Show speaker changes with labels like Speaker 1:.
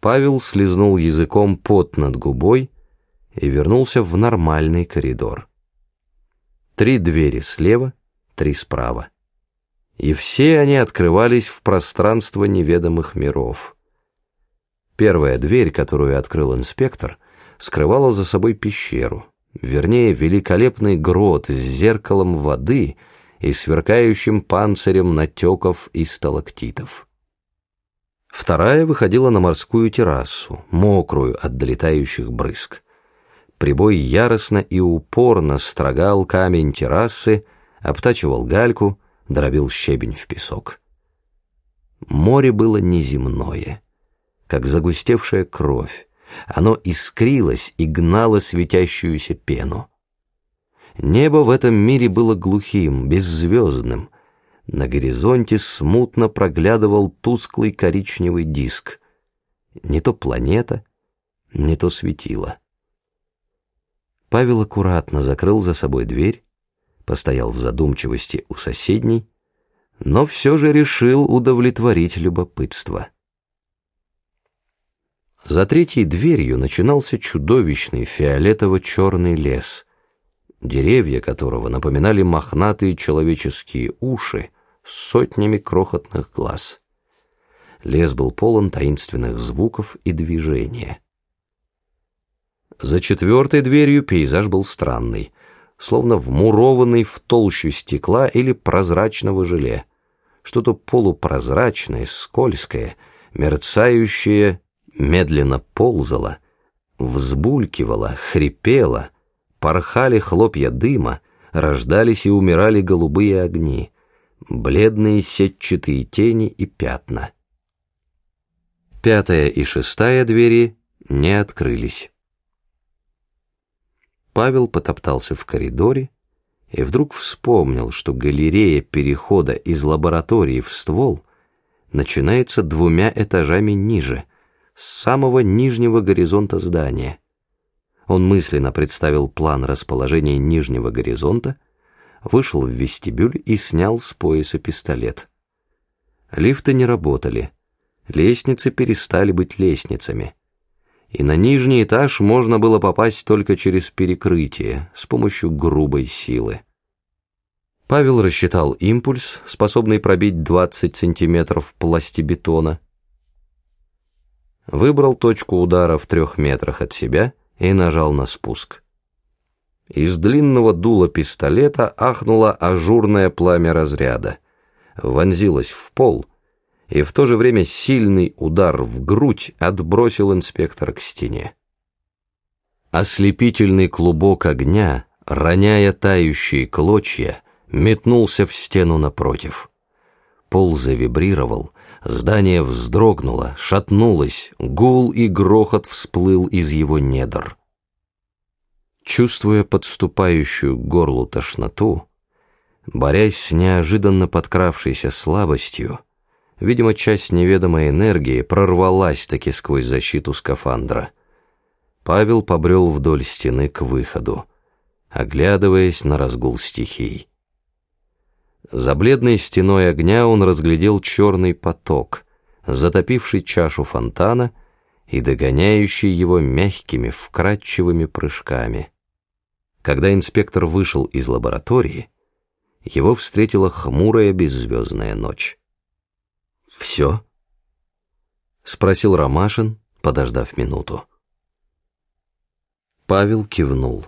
Speaker 1: Павел слезнул языком пот над губой и вернулся в нормальный коридор. Три двери слева, три справа. И все они открывались в пространство неведомых миров. Первая дверь, которую открыл инспектор, скрывала за собой пещеру, вернее, великолепный грот с зеркалом воды и сверкающим панцирем натеков и сталактитов. Вторая выходила на морскую террасу, мокрую от долетающих брызг. Прибой яростно и упорно строгал камень террасы, обтачивал гальку, дробил щебень в песок. Море было неземное, как загустевшая кровь. Оно искрилось и гнало светящуюся пену. Небо в этом мире было глухим, беззвездным, на горизонте смутно проглядывал тусклый коричневый диск. Не то планета, не то светило. Павел аккуратно закрыл за собой дверь, постоял в задумчивости у соседней, но все же решил удовлетворить любопытство. За третьей дверью начинался чудовищный фиолетово-черный лес, деревья которого напоминали мохнатые человеческие уши, с сотнями крохотных глаз. Лес был полон таинственных звуков и движения. За четвертой дверью пейзаж был странный, словно вмурованный в толщу стекла или прозрачного желе. Что-то полупрозрачное, скользкое, мерцающее, медленно ползало, взбулькивало, хрипело, порхали хлопья дыма, рождались и умирали голубые огни — бледные сетчатые тени и пятна. Пятая и шестая двери не открылись. Павел потоптался в коридоре и вдруг вспомнил, что галерея перехода из лаборатории в ствол начинается двумя этажами ниже, с самого нижнего горизонта здания. Он мысленно представил план расположения нижнего горизонта — вышел в вестибюль и снял с пояса пистолет. Лифты не работали, лестницы перестали быть лестницами. И на нижний этаж можно было попасть только через перекрытие, с помощью грубой силы. Павел рассчитал импульс, способный пробить 20 сантиметров пластибетона, выбрал точку удара в трех метрах от себя и нажал на спуск. Из длинного дула пистолета ахнуло ажурное пламя разряда, вонзилось в пол, и в то же время сильный удар в грудь отбросил инспектора к стене. Ослепительный клубок огня, роняя тающие клочья, метнулся в стену напротив. Пол завибрировал, здание вздрогнуло, шатнулось, гул и грохот всплыл из его недр. Чувствуя подступающую к горлу тошноту, борясь с неожиданно подкравшейся слабостью, видимо, часть неведомой энергии прорвалась таки сквозь защиту скафандра. Павел побрел вдоль стены к выходу, оглядываясь на разгул стихий. За бледной стеной огня он разглядел черный поток, затопивший чашу фонтана и догоняющий его мягкими, вкрадчивыми прыжками. Когда инспектор вышел из лаборатории, его встретила хмурая беззвездная ночь. «Все?» — спросил Ромашин, подождав минуту. Павел кивнул.